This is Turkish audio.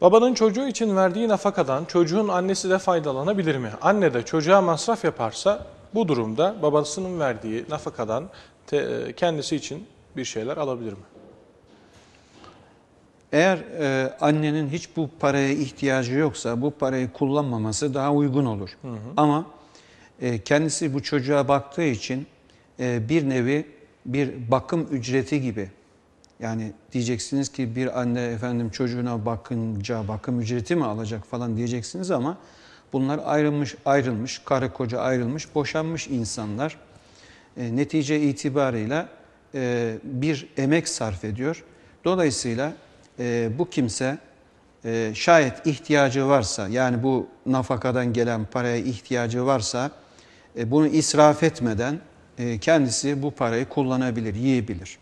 Babanın çocuğu için verdiği nafakadan çocuğun annesi de faydalanabilir mi? Anne de çocuğa masraf yaparsa bu durumda babasının verdiği nafakadan te- kendisi için bir şeyler alabilir mi? Eğer e, annenin hiç bu paraya ihtiyacı yoksa bu parayı kullanmaması daha uygun olur. Ama e, kendisi bu çocuğa baktığı için e, bir nevi bir bakım ücreti gibi. Yani diyeceksiniz ki bir anne efendim çocuğuna bakınca bakım ücreti mi alacak falan diyeceksiniz ama bunlar ayrılmış, ayrılmış, karı koca ayrılmış, boşanmış insanlar. E, netice itibarıyla e, bir emek sarf ediyor. Dolayısıyla e, bu kimse e, şayet ihtiyacı varsa yani bu nafakadan gelen paraya ihtiyacı varsa e, bunu israf etmeden e, kendisi bu parayı kullanabilir, yiyebilir.